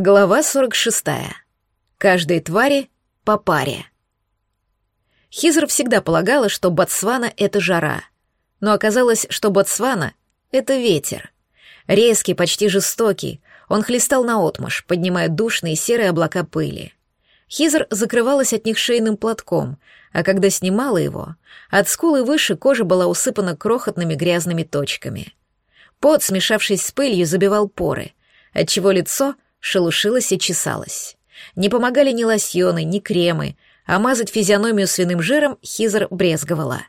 Глава 46. Каждой твари по паре. Хизер всегда полагала, что Ботсвана — это жара. Но оказалось, что Ботсвана — это ветер. Резкий, почти жестокий, он хлестал наотмашь, поднимая душные серые облака пыли. Хизер закрывалась от них шейным платком, а когда снимала его, от скулы выше кожа была усыпана крохотными грязными точками. Пот, смешавшись с пылью, забивал поры, отчего лицо — шелушилась и чесалась. Не помогали ни лосьоны, ни кремы, а мазать физиономию свиным жиром Хизер брезговала.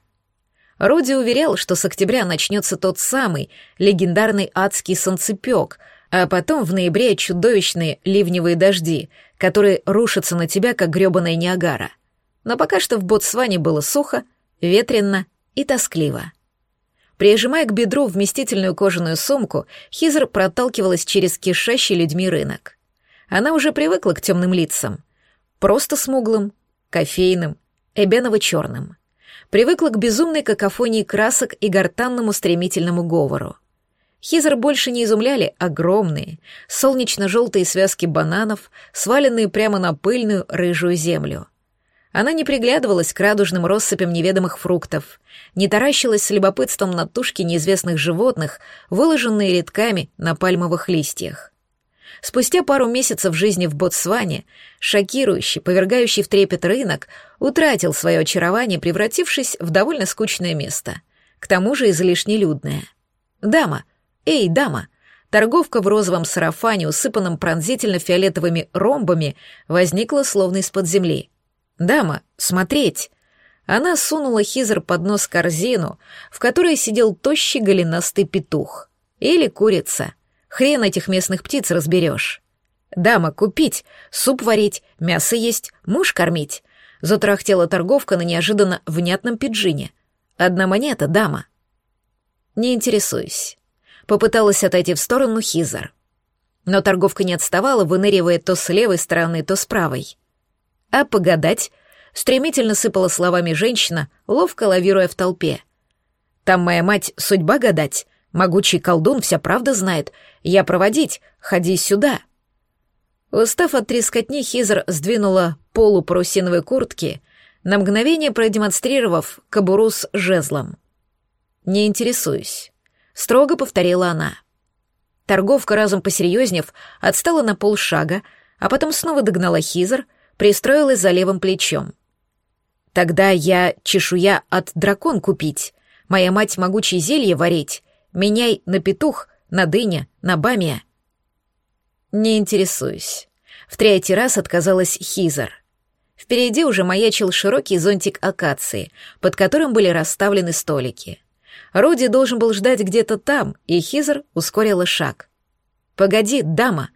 Руди уверял, что с октября начнется тот самый легендарный адский солнцепек, а потом в ноябре чудовищные ливневые дожди, которые рушатся на тебя, как грёбаная Ниагара. Но пока что в Ботсване было сухо, ветрено и тоскливо. Прижимая к бедру вместительную кожаную сумку, Хизер проталкивалась через кишащий людьми рынок. Она уже привыкла к темным лицам. Просто смуглым, кофейным, эбеново-черным. Привыкла к безумной какофонии красок и гортанному стремительному говору. Хизер больше не изумляли огромные, солнечно-желтые связки бананов, сваленные прямо на пыльную рыжую землю — она не приглядывалась к радужным россыпям неведомых фруктов, не таращилась с любопытством на тушки неизвестных животных, выложенные редками на пальмовых листьях. Спустя пару месяцев жизни в Ботсване, шокирующий, повергающий в трепет рынок утратил свое очарование, превратившись в довольно скучное место. К тому же излишне людное. «Дама! Эй, дама!» Торговка в розовом сарафане, усыпанном пронзительно-фиолетовыми ромбами, возникла словно из-под земли — «Дама, смотреть!» Она сунула Хизер под нос корзину, в которой сидел тощий голенастый петух. Или курица. Хрен этих местных птиц разберешь. «Дама, купить, суп варить, мясо есть, муж кормить», затрахтела торговка на неожиданно внятном пиджине. «Одна монета, дама». «Не интересуюсь». Попыталась отойти в сторону Хизер. Но торговка не отставала, выныривая то с левой стороны, то с правой. А погадать? Стремительно сыпала словами женщина, ловко лавируя в толпе. Там моя мать судьба гадать. Могучий колдун вся правда знает. Я проводить, ходи сюда. Устав от трескотни, Хизер сдвинула полу парусиновой куртки, на мгновение продемонстрировав кобуру с жезлом. «Не интересуюсь», — строго повторила она. Торговка, разом посерьезнев, отстала на полшага, а потом снова догнала Хизер — пристроилась за левым плечом. Тогда я чешуя от дракон купить, моя мать могучее зелье варить, меняй на петух, на дыня, на бамия. Не интересуюсь. В третий раз отказалась Хизер. Впереди уже маячил широкий зонтик акации, под которым были расставлены столики. Руди должен был ждать где-то там, и Хизер ускорила шаг. «Погоди, дама!»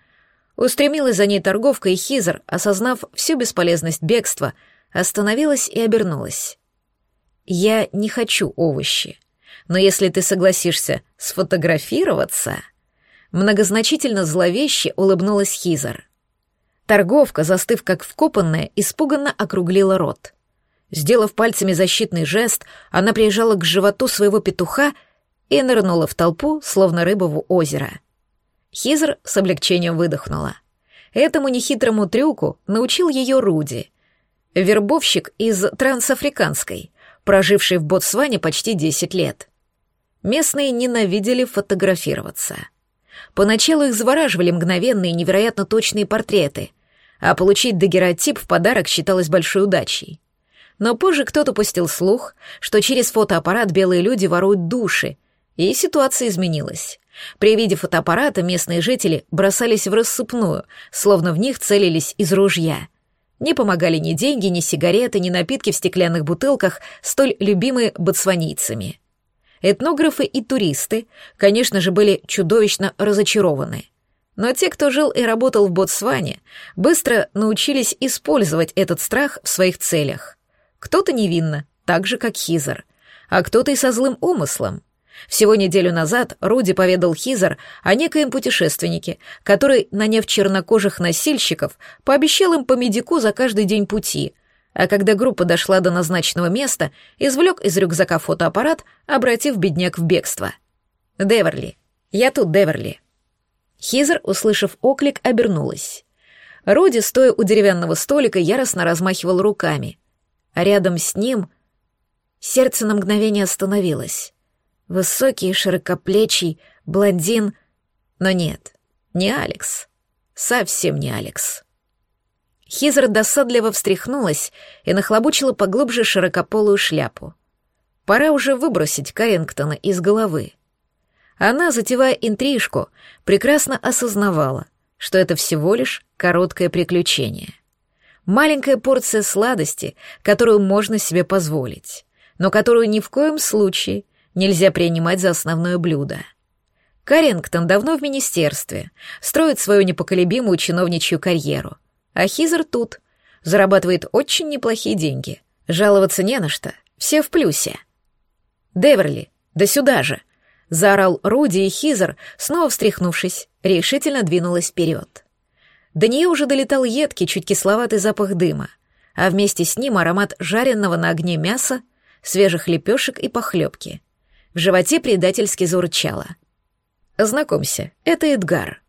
Устремилась за ней торговка, и Хизер, осознав всю бесполезность бегства, остановилась и обернулась. «Я не хочу овощи, но если ты согласишься сфотографироваться...» Многозначительно зловеще улыбнулась Хизер. Торговка, застыв как вкопанная, испуганно округлила рот. Сделав пальцами защитный жест, она приезжала к животу своего петуха и нырнула в толпу, словно рыба в озеро. Хизер с облегчением выдохнула. Этому нехитрому трюку научил ее Руди, вербовщик из трансафриканской, проживший в Ботсване почти 10 лет. Местные ненавидели фотографироваться. Поначалу их завораживали мгновенные, невероятно точные портреты, а получить дагеротип в подарок считалось большой удачей. Но позже кто-то пустил слух, что через фотоаппарат белые люди воруют души, и ситуация изменилась. При виде фотоаппарата местные жители бросались в рассыпную, словно в них целились из ружья. Не помогали ни деньги, ни сигареты, ни напитки в стеклянных бутылках, столь любимые ботсванийцами. Этнографы и туристы, конечно же, были чудовищно разочарованы. Но те, кто жил и работал в Ботсване, быстро научились использовать этот страх в своих целях. Кто-то невинно, так же, как Хизер, а кто-то и со злым умыслом — всего неделю назад Руди поведал Хизер о некоем путешественнике, который, наняв чернокожих носильщиков, пообещал им по медику за каждый день пути, а когда группа дошла до назначенного места, извлек из рюкзака фотоаппарат, обратив бедняк в бегство. «Деверли. Я тут, Деверли». Хизер, услышав оклик, обернулась. Роди, стоя у деревянного столика, яростно размахивал руками. А рядом с ним сердце на мгновение остановилось. Высокий, широкоплечий, блондин. Но нет, не Алекс. Совсем не Алекс. Хизер досадливо встряхнулась и нахлобучила поглубже широкополую шляпу. Пора уже выбросить Карингтона из головы. Она, затевая интрижку, прекрасно осознавала, что это всего лишь короткое приключение. Маленькая порция сладости, которую можно себе позволить, но которую ни в коем случае нельзя принимать за основное блюдо. Карингтон давно в министерстве, строит свою непоколебимую чиновничью карьеру, а Хизер тут, зарабатывает очень неплохие деньги. Жаловаться не на что, все в плюсе. «Деверли, да сюда же!» — заорал Руди, и Хизер, снова встряхнувшись, решительно двинулась вперед. До нее уже долетал едкий, чуть кисловатый запах дыма, а вместе с ним аромат жареного на огне мяса, свежих лепешек и похлебки. В животе предательски заурчало. «Знакомься, это Эдгар».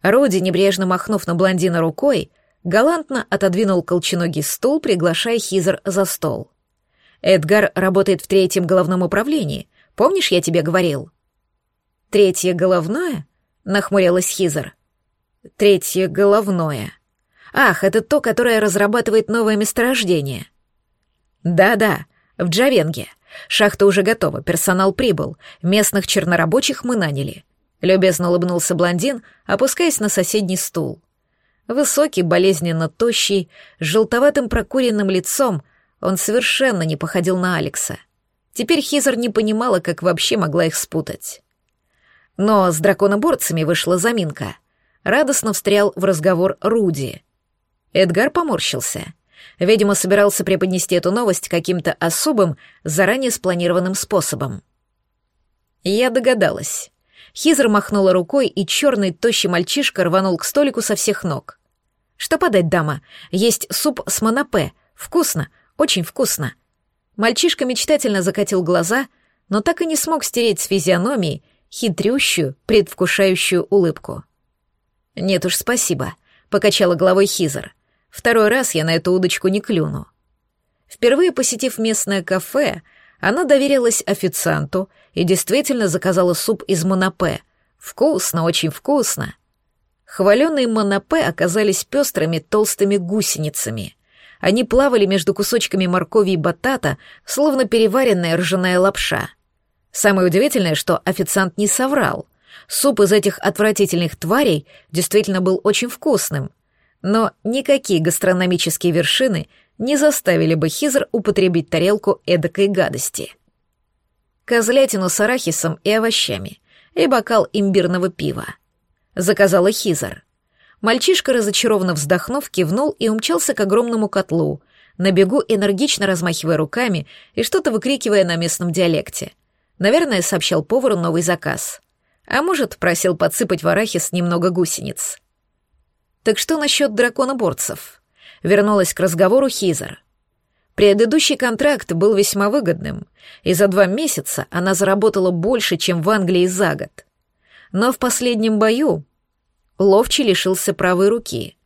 Роди, небрежно махнув на блондина рукой, галантно отодвинул колченогий стул, приглашая Хизер за стол. «Эдгар работает в третьем головном управлении. Помнишь, я тебе говорил?» «Третье головное?» — нахмурилась Хизер. «Третье головное. Ах, это то, которое разрабатывает новое месторождение». «Да-да, в Джавенге. Шахта уже готова, персонал прибыл. Местных чернорабочих мы наняли». Любезно улыбнулся блондин, опускаясь на соседний стул. Высокий, болезненно тощий, с желтоватым прокуренным лицом, он совершенно не походил на Алекса. Теперь Хизер не понимала, как вообще могла их спутать. Но с драконоборцами вышла заминка. Радостно встрял в разговор Руди. Эдгар поморщился. Видимо, собирался преподнести эту новость каким-то особым, заранее спланированным способом. Я догадалась. Хизер махнула рукой, и черный тощий мальчишка рванул к столику со всех ног. «Что подать, дама? Есть суп с монопе. Вкусно, очень вкусно». Мальчишка мечтательно закатил глаза, но так и не смог стереть с физиономии хитрющую, предвкушающую улыбку. «Нет уж, спасибо», — покачала головой Хизер. «Второй раз я на эту удочку не клюну». Впервые посетив местное кафе, она доверилась официанту и действительно заказала суп из монопе. Вкусно, очень вкусно. Хваленые монопе оказались пестрыми толстыми гусеницами. Они плавали между кусочками моркови и батата, словно переваренная ржаная лапша — Самое удивительное, что официант не соврал. Суп из этих отвратительных тварей действительно был очень вкусным. Но никакие гастрономические вершины не заставили бы Хизер употребить тарелку эдакой гадости. Козлятину с арахисом и овощами и бокал имбирного пива. Заказала Хизер. Мальчишка, разочарованно вздохнув, кивнул и умчался к огромному котлу, на бегу энергично размахивая руками и что-то выкрикивая на местном диалекте — Наверное, сообщал повару новый заказ. А может, просил подсыпать в арахис немного гусениц. Так что насчет драконоборцев? Вернулась к разговору Хизер. Предыдущий контракт был весьма выгодным, и за два месяца она заработала больше, чем в Англии за год. Но в последнем бою Ловчий лишился правой руки.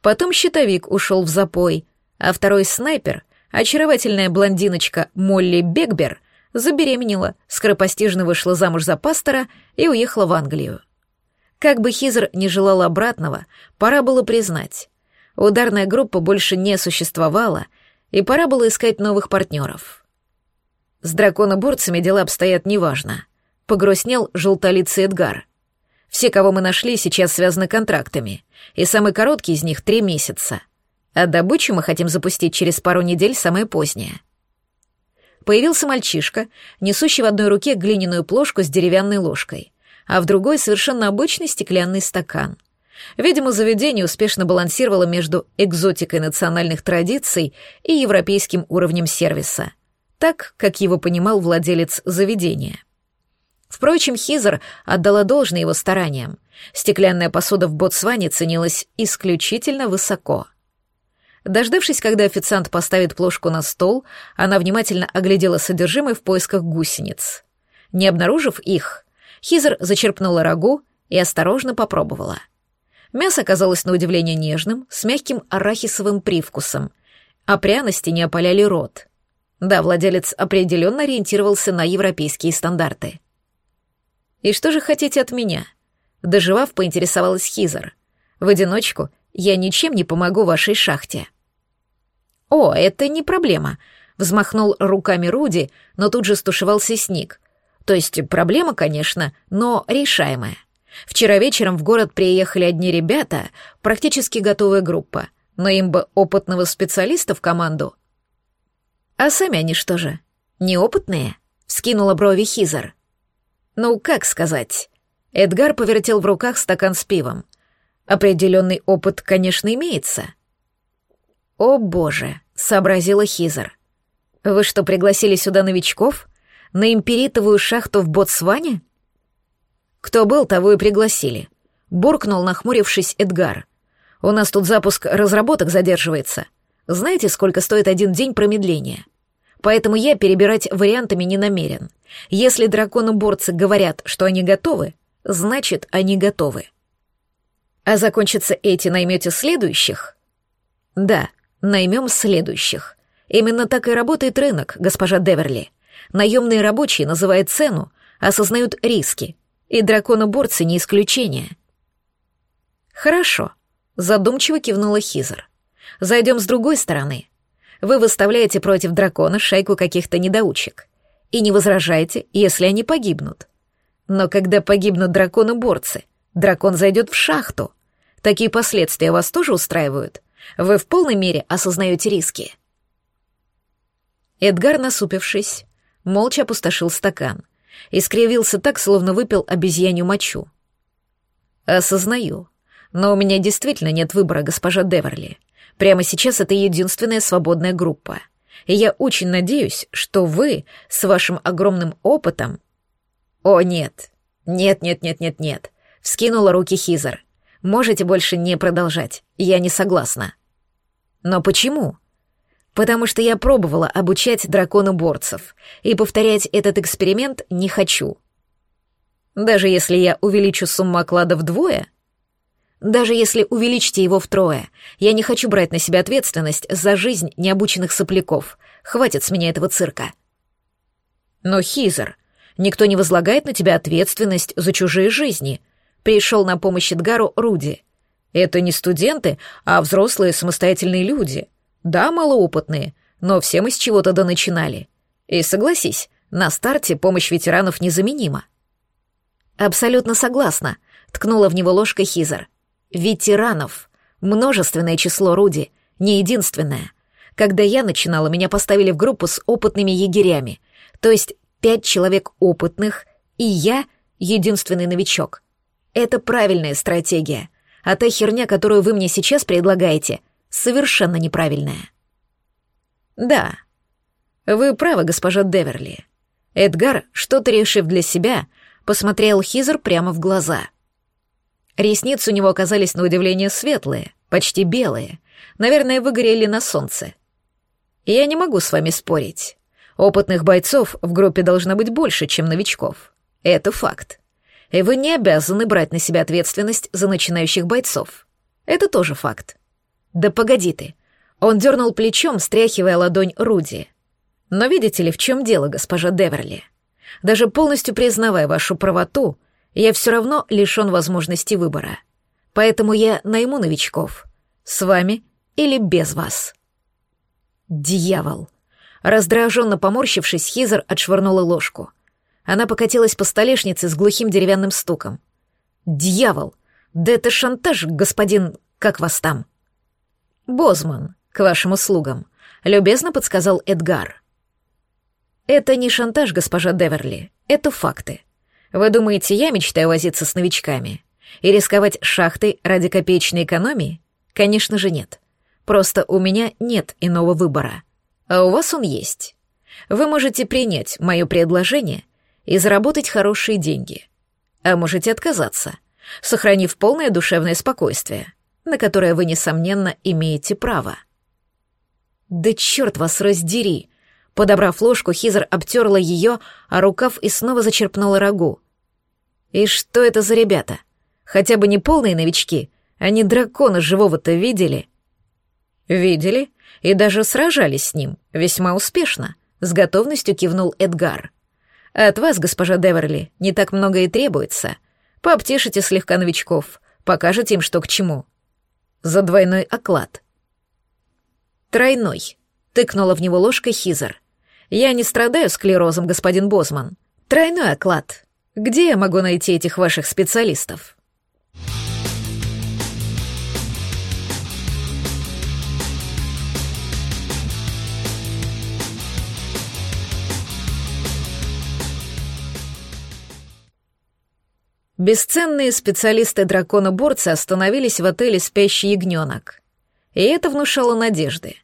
Потом щитовик ушел в запой, а второй снайпер, очаровательная блондиночка Молли Бекбер, забеременела, скоропостижно вышла замуж за пастора и уехала в Англию. Как бы Хизер не желала обратного, пора было признать. Ударная группа больше не существовала, и пора было искать новых партнеров. С драконоборцами дела обстоят неважно. Погрустнел желтолицый Эдгар. Все, кого мы нашли, сейчас связаны контрактами, и самый короткий из них — три месяца. А добычу мы хотим запустить через пару недель, самое позднее — Появился мальчишка, несущий в одной руке глиняную плошку с деревянной ложкой, а в другой совершенно обычный стеклянный стакан. Видимо, заведение успешно балансировало между экзотикой национальных традиций и европейским уровнем сервиса, так, как его понимал владелец заведения. Впрочем, Хизер отдала должное его стараниям. Стеклянная посуда в Ботсване ценилась исключительно высоко. Дождавшись, когда официант поставит плошку на стол, она внимательно оглядела содержимое в поисках гусениц. Не обнаружив их, Хизер зачерпнула рагу и осторожно попробовала. Мясо оказалось на удивление нежным, с мягким арахисовым привкусом, а пряности не опаляли рот. Да, владелец определенно ориентировался на европейские стандарты. «И что же хотите от меня?» Доживав, поинтересовалась Хизер. «В одиночку я ничем не помогу вашей шахте». «О, это не проблема», — взмахнул руками Руди, но тут же стушевался Сник. «То есть проблема, конечно, но решаемая. Вчера вечером в город приехали одни ребята, практически готовая группа, но им бы опытного специалиста в команду». «А сами они что же, неопытные?» — вскинула брови Хизер. «Ну, как сказать?» Эдгар повертел в руках стакан с пивом. «Определенный опыт, конечно, имеется». «О боже!» — сообразила Хизер. «Вы что, пригласили сюда новичков? На империтовую шахту в Ботсване?» «Кто был, того и пригласили», — буркнул, нахмурившись Эдгар. «У нас тут запуск разработок задерживается. Знаете, сколько стоит один день промедления? Поэтому я перебирать вариантами не намерен. Если драконоборцы говорят, что они готовы, значит, они готовы. А закончится эти наймете следующих? Да, наймем следующих. Именно так и работает рынок, госпожа Деверли. Наемные рабочие называют цену, осознают риски, и драконоборцы не исключение. Хорошо, задумчиво кивнула Хизер. Зайдем с другой стороны. Вы выставляете против дракона шайку каких-то недоучек и не возражаете, если они погибнут. Но когда погибнут драконы-борцы, дракон зайдет в шахту. Такие последствия вас тоже устраивают? Вы в полной мере осознаете риски?» Эдгар, насупившись, молча опустошил стакан и скривился так, словно выпил обезьянью мочу. «Осознаю. Но у меня действительно нет выбора, госпожа Деверли. Прямо сейчас это единственная свободная группа. И я очень надеюсь, что вы с вашим огромным опытом «О, нет! Нет, нет, нет, нет, нет!» — вскинула руки Хизер. «Можете больше не продолжать. Я не согласна». «Но почему?» «Потому что я пробовала обучать драконоборцев, и повторять этот эксперимент не хочу». «Даже если я увеличу сумму оклада вдвое?» «Даже если увеличите его втрое, я не хочу брать на себя ответственность за жизнь необученных сопляков. Хватит с меня этого цирка». «Но, Хизер, Никто не возлагает на тебя ответственность за чужие жизни. Пришел на помощь Эдгару Руди. Это не студенты, а взрослые самостоятельные люди. Да, малоопытные, но все мы с чего-то да начинали. И согласись, на старте помощь ветеранов незаменима. Абсолютно согласна, ткнула в него ложкой Хизер. Ветеранов. Множественное число Руди, не единственное. Когда я начинала, меня поставили в группу с опытными егерями, то есть пять человек опытных, и я — единственный новичок. Это правильная стратегия, а та херня, которую вы мне сейчас предлагаете, совершенно неправильная. Да, вы правы, госпожа Деверли. Эдгар, что-то решив для себя, посмотрел Хизер прямо в глаза. Ресницы у него оказались на удивление светлые, почти белые, наверное, выгорели на солнце. Я не могу с вами спорить. Опытных бойцов в группе должно быть больше, чем новичков. Это факт. И вы не обязаны брать на себя ответственность за начинающих бойцов. Это тоже факт. Да погоди ты. Он дернул плечом, стряхивая ладонь Руди. Но видите ли, в чем дело, госпожа Деверли? Даже полностью признавая вашу правоту, я все равно лишен возможности выбора. Поэтому я найму новичков. С вами или без вас. Дьявол. Раздраженно поморщившись, Хизер отшвырнула ложку. Она покатилась по столешнице с глухим деревянным стуком. «Дьявол! Да это шантаж, господин... Как вас там?» «Бозман, к вашим услугам», — любезно подсказал Эдгар. «Это не шантаж, госпожа Деверли, это факты. Вы думаете, я мечтаю возиться с новичками? И рисковать шахтой ради копеечной экономии? Конечно же нет. Просто у меня нет иного выбора а у вас он есть. Вы можете принять мое предложение и заработать хорошие деньги. А можете отказаться, сохранив полное душевное спокойствие, на которое вы, несомненно, имеете право. «Да черт вас раздери!» Подобрав ложку, Хизер обтерла ее, а рукав и снова зачерпнула рагу. «И что это за ребята? Хотя бы не полные новички, они дракона живого-то видели. Видели и даже сражались с ним весьма успешно, с готовностью кивнул Эдгар. От вас, госпожа Деверли, не так много и требуется. Пообтешите слегка новичков, покажете им, что к чему. За двойной оклад. Тройной. Тыкнула в него ложкой Хизер. Я не страдаю склерозом, господин Бозман. Тройной оклад. Где я могу найти этих ваших специалистов? Бесценные специалисты дракона-борца остановились в отеле «Спящий ягненок». И это внушало надежды.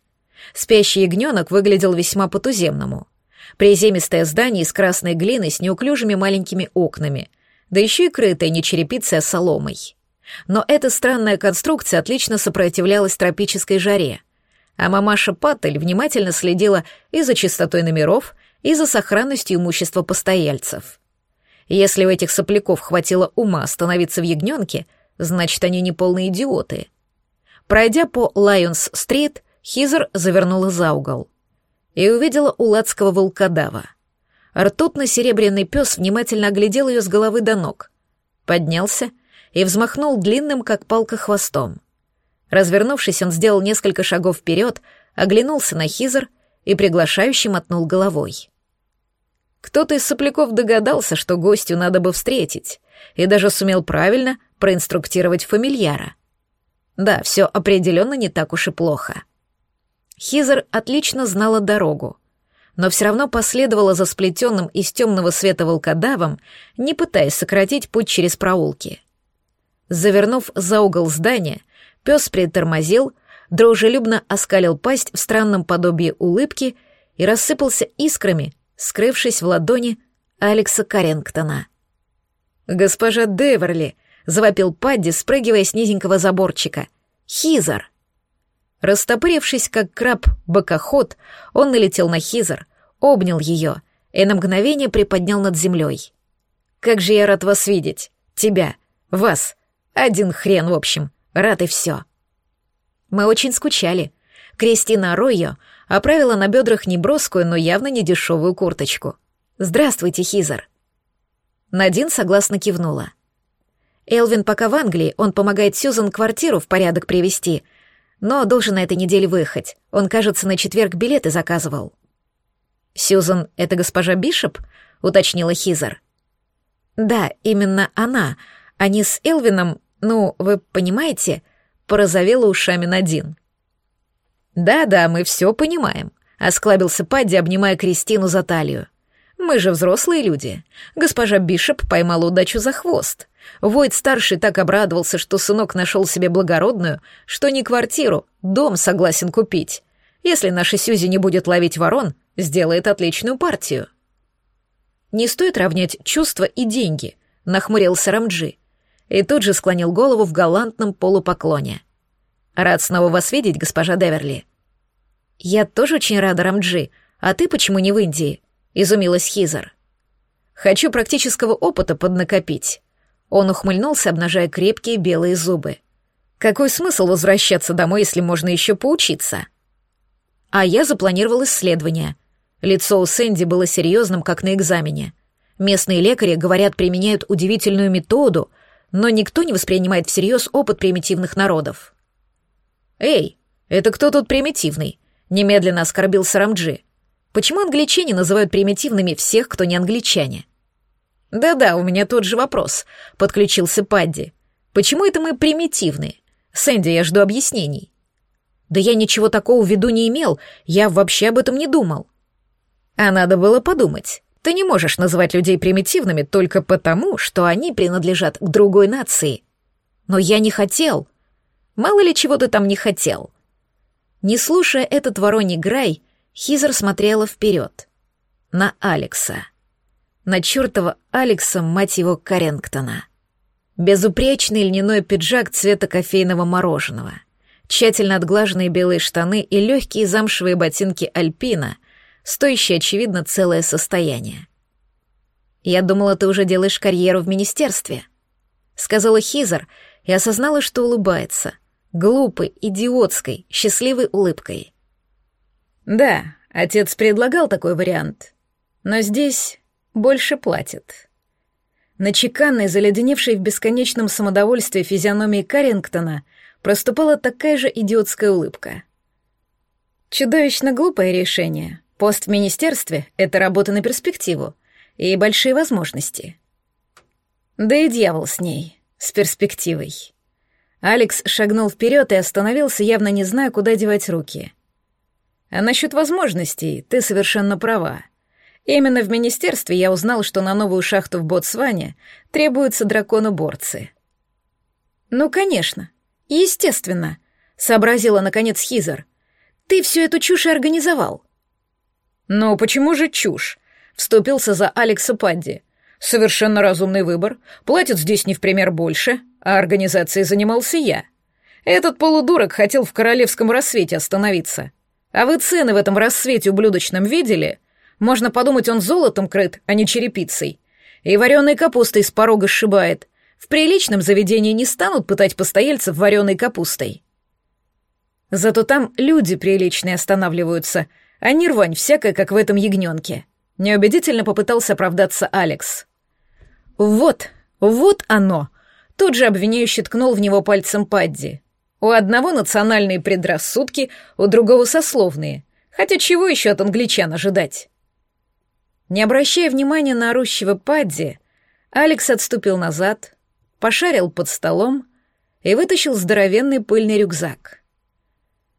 Спящий ягненок выглядел весьма по-туземному. Приземистое здание из красной глины с неуклюжими маленькими окнами, да еще и крытое не черепицей, а соломой. Но эта странная конструкция отлично сопротивлялась тропической жаре, а мамаша Паттель внимательно следила и за чистотой номеров, и за сохранностью имущества постояльцев. Если у этих сопляков хватило ума остановиться в ягненке, значит, они не полные идиоты. Пройдя по Лайонс-стрит, Хизер завернула за угол и увидела уладского волкодава. Ртутно-серебряный пес внимательно оглядел ее с головы до ног, поднялся и взмахнул длинным, как палка, хвостом. Развернувшись, он сделал несколько шагов вперед, оглянулся на Хизер и приглашающе мотнул головой. Кто-то из сопляков догадался, что гостю надо бы встретить, и даже сумел правильно проинструктировать фамильяра. Да, все определенно не так уж и плохо. Хизер отлично знала дорогу, но все равно последовала за сплетенным из темного света волкодавом, не пытаясь сократить путь через проулки. Завернув за угол здания, пес притормозил, дружелюбно оскалил пасть в странном подобии улыбки и рассыпался искрами, скрывшись в ладони Алекса Карингтона. «Госпожа Деверли!» — завопил Падди, спрыгивая с низенького заборчика. «Хизер!» Растопырившись, как краб-бокоход, он налетел на Хизер, обнял ее и на мгновение приподнял над землей. «Как же я рад вас видеть! Тебя! Вас! Один хрен, в общем! Рад и все!» Мы очень скучали. Кристина Ройо оправила на бедрах неброскую, но явно не дешевую курточку. «Здравствуйте, Хизер». Надин согласно кивнула. «Элвин пока в Англии, он помогает Сьюзан квартиру в порядок привести, но должен на этой неделе выехать. Он, кажется, на четверг билеты заказывал». «Сьюзан — это госпожа Бишоп?» — уточнила Хизер. «Да, именно она. Они с Элвином, ну, вы понимаете?» — порозовела ушами Надин. «Да-да, мы все понимаем», — осклабился Падди, обнимая Кристину за талию. «Мы же взрослые люди. Госпожа Бишоп поймала удачу за хвост. Войд-старший так обрадовался, что сынок нашел себе благородную, что не квартиру, дом согласен купить. Если наша Сюзи не будет ловить ворон, сделает отличную партию». «Не стоит равнять чувства и деньги», — нахмурился Рамджи. И тут же склонил голову в галантном полупоклоне. «Рад снова вас видеть, госпожа Деверли». «Я тоже очень рада, Рамджи. А ты почему не в Индии?» — изумилась Хизер. «Хочу практического опыта поднакопить». Он ухмыльнулся, обнажая крепкие белые зубы. «Какой смысл возвращаться домой, если можно еще поучиться?» А я запланировал исследование. Лицо у Сэнди было серьезным, как на экзамене. Местные лекари, говорят, применяют удивительную методу, но никто не воспринимает всерьез опыт примитивных народов. «Эй, это кто тут примитивный?» — немедленно оскорбился Рамджи. «Почему англичане называют примитивными всех, кто не англичане?» «Да-да, у меня тот же вопрос», — подключился Падди. «Почему это мы примитивные? Сэнди, я жду объяснений». «Да я ничего такого в виду не имел, я вообще об этом не думал». «А надо было подумать. Ты не можешь называть людей примитивными только потому, что они принадлежат к другой нации». «Но я не хотел», Мало ли чего ты там не хотел. Не слушая этот вороний грай, Хизер смотрела вперед. На Алекса. На чертова Алекса, мать его, Карингтона. Безупречный льняной пиджак цвета кофейного мороженого. Тщательно отглаженные белые штаны и легкие замшевые ботинки Альпина, стоящие, очевидно, целое состояние. «Я думала, ты уже делаешь карьеру в министерстве», сказала Хизер и осознала, что улыбается. Глупой, идиотской, счастливой улыбкой. Да, отец предлагал такой вариант. Но здесь больше платят. На чеканной, заледеневшей в бесконечном самодовольстве физиономии Каррингтона проступала такая же идиотская улыбка. Чудовищно глупое решение. Пост в министерстве — это работа на перспективу и большие возможности. Да и дьявол с ней, с перспективой. Алекс шагнул вперед и остановился, явно не зная, куда девать руки. А насчет возможностей ты совершенно права. Именно в министерстве я узнал, что на новую шахту в Ботсване требуются драконоборцы. Ну, конечно, естественно, сообразила наконец Хизер. Ты всю эту чушь организовал. «Но почему же чушь?» — вступился за Алекса Падди. «Совершенно разумный выбор. Платят здесь не в пример больше, а организацией занимался я. Этот полудурок хотел в королевском рассвете остановиться. А вы цены в этом рассвете ублюдочном видели? Можно подумать, он золотом крыт, а не черепицей. И вареной капустой с порога сшибает. В приличном заведении не станут пытать постояльцев вареной капустой. Зато там люди приличные останавливаются — а не рвань всякая, как в этом ягненке. Неубедительно попытался оправдаться Алекс. Вот, вот оно. Тут же обвиняющий ткнул в него пальцем Падди. У одного национальные предрассудки, у другого сословные. Хотя чего еще от англичан ожидать? Не обращая внимания на орущего Падди, Алекс отступил назад, пошарил под столом и вытащил здоровенный пыльный рюкзак.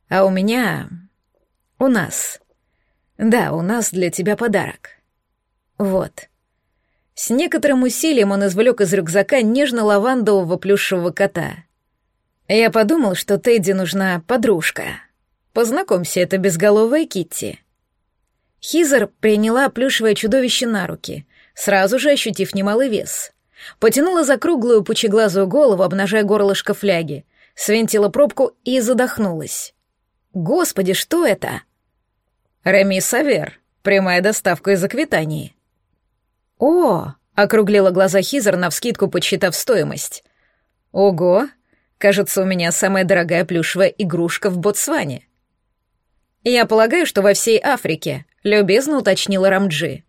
А у меня... у нас да, у нас для тебя подарок. Вот. С некоторым усилием он извлек из рюкзака нежно-лавандового плюшевого кота. Я подумал, что Тедди нужна подружка. Познакомься, это безголовая Китти. Хизер приняла плюшевое чудовище на руки, сразу же ощутив немалый вес. Потянула за круглую пучеглазую голову, обнажая горлышко фляги, свинтила пробку и задохнулась. «Господи, что это?» Реми Савер. Прямая доставка из Аквитании. О, округлила глаза Хизер навскидку, подсчитав стоимость. Ого, кажется, у меня самая дорогая плюшевая игрушка в Ботсване. Я полагаю, что во всей Африке, любезно уточнила Рамджи.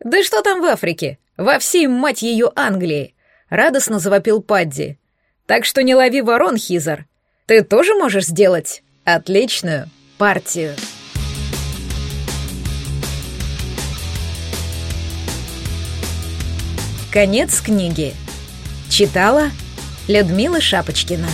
Да что там в Африке? Во всей, мать ее, Англии! Радостно завопил Падди. Так что не лови ворон, Хизер. Ты тоже можешь сделать отличную партию. Конец книги. Читала Людмила Шапочкина.